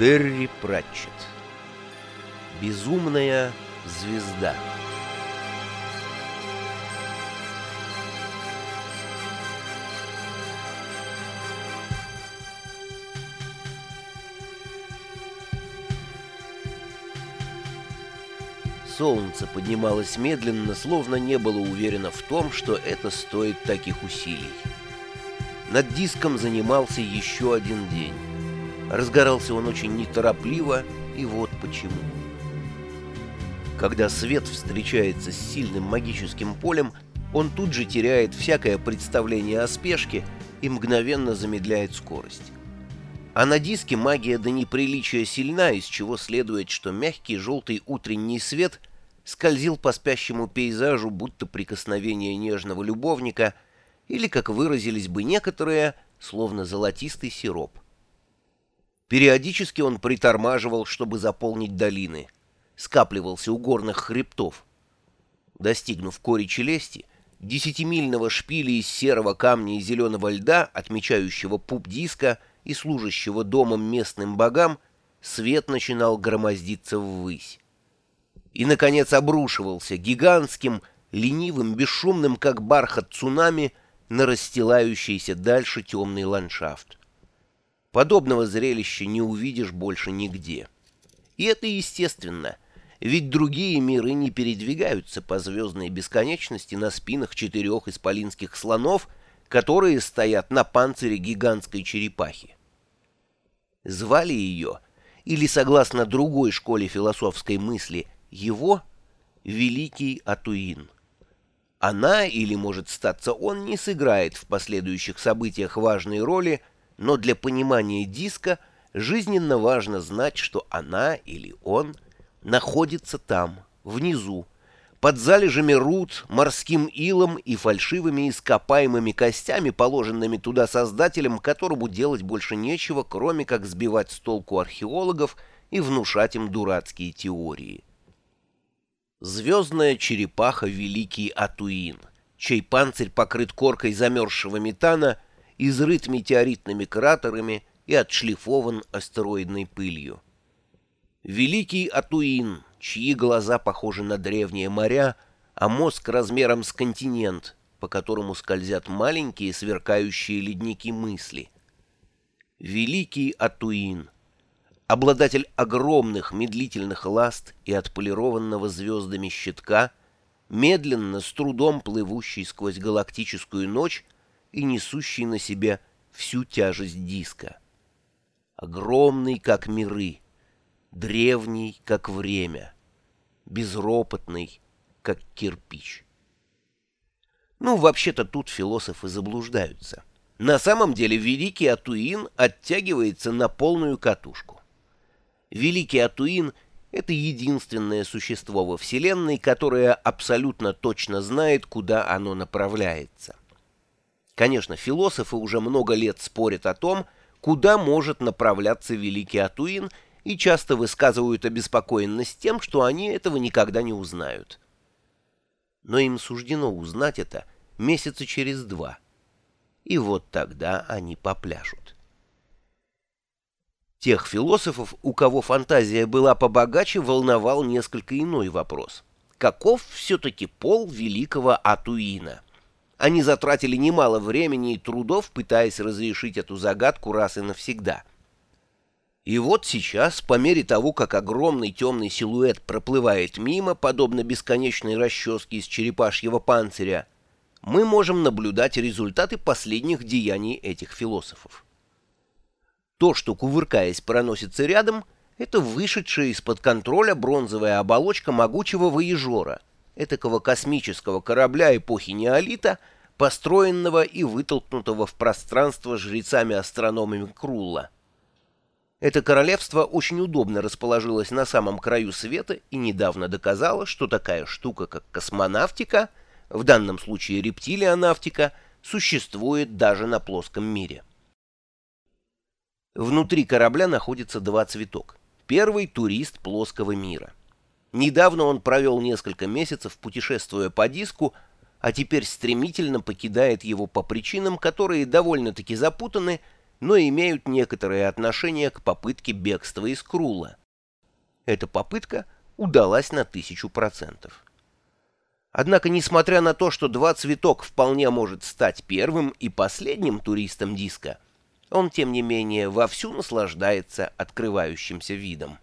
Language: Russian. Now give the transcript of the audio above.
Терри Пратчет. Безумная звезда. Солнце поднималось медленно, словно не было уверено в том, что это стоит таких усилий. Над диском занимался еще один день. Разгорался он очень неторопливо, и вот почему. Когда свет встречается с сильным магическим полем, он тут же теряет всякое представление о спешке и мгновенно замедляет скорость. А на диске магия до неприличия сильна, из чего следует, что мягкий желтый утренний свет скользил по спящему пейзажу, будто прикосновение нежного любовника, или, как выразились бы некоторые, словно золотистый сироп. Периодически он притормаживал, чтобы заполнить долины, скапливался у горных хребтов. Достигнув кори челюсти, десятимильного шпиля из серого камня и зеленого льда, отмечающего пуп диска и служащего домом местным богам, свет начинал громоздиться ввысь и, наконец, обрушивался гигантским, ленивым, бесшумным, как бархат цунами, на расстилающийся дальше темный ландшафт. Подобного зрелища не увидишь больше нигде. И это естественно, ведь другие миры не передвигаются по звездной бесконечности на спинах четырех исполинских слонов, которые стоят на панцире гигантской черепахи. Звали ее, или, согласно другой школе философской мысли, его великий Атуин. Она, или, может статься, он не сыграет в последующих событиях важной роли, но для понимания диска жизненно важно знать, что она или он находится там, внизу, под залежами руд, морским илом и фальшивыми ископаемыми костями, положенными туда создателем, которому делать больше нечего, кроме как сбивать с толку археологов и внушать им дурацкие теории. Звездная черепаха Великий Атуин, чей панцирь покрыт коркой замерзшего метана, изрыт метеоритными кратерами и отшлифован астероидной пылью. Великий Атуин, чьи глаза похожи на древние моря, а мозг размером с континент, по которому скользят маленькие сверкающие ледники мысли. Великий Атуин — обладатель огромных медлительных ласт и отполированного звездами щитка, медленно, с трудом плывущий сквозь галактическую ночь и несущий на себе всю тяжесть диска. Огромный, как миры, древний, как время, безропотный, как кирпич. Ну, вообще-то тут философы заблуждаются. На самом деле великий Атуин оттягивается на полную катушку. Великий Атуин — это единственное существо во Вселенной, которое абсолютно точно знает, куда оно направляется. Конечно, философы уже много лет спорят о том, куда может направляться Великий Атуин, и часто высказывают обеспокоенность тем, что они этого никогда не узнают. Но им суждено узнать это месяца через два. И вот тогда они попляшут. Тех философов, у кого фантазия была побогаче, волновал несколько иной вопрос. Каков все-таки пол великого Атуина? Они затратили немало времени и трудов, пытаясь разрешить эту загадку раз и навсегда. И вот сейчас, по мере того, как огромный темный силуэт проплывает мимо, подобно бесконечной расческе из черепашьего панциря, мы можем наблюдать результаты последних деяний этих философов. То, что, кувыркаясь, проносится рядом, это вышедшая из-под контроля бронзовая оболочка могучего воежора, этакого космического корабля эпохи неолита, построенного и вытолкнутого в пространство жрецами-астрономами Крулла. Это королевство очень удобно расположилось на самом краю света и недавно доказало, что такая штука, как космонавтика, в данном случае рептилионавтика, существует даже на плоском мире. Внутри корабля находится два цветок. Первый — турист плоского мира. Недавно он провел несколько месяцев, путешествуя по диску, а теперь стремительно покидает его по причинам, которые довольно-таки запутаны но имеют некоторое отношение к попытке бегства из Крула. Эта попытка удалась на тысячу процентов. Однако, несмотря на то, что два цветок вполне может стать первым и последним туристом диска, он, тем не менее, вовсю наслаждается открывающимся видом.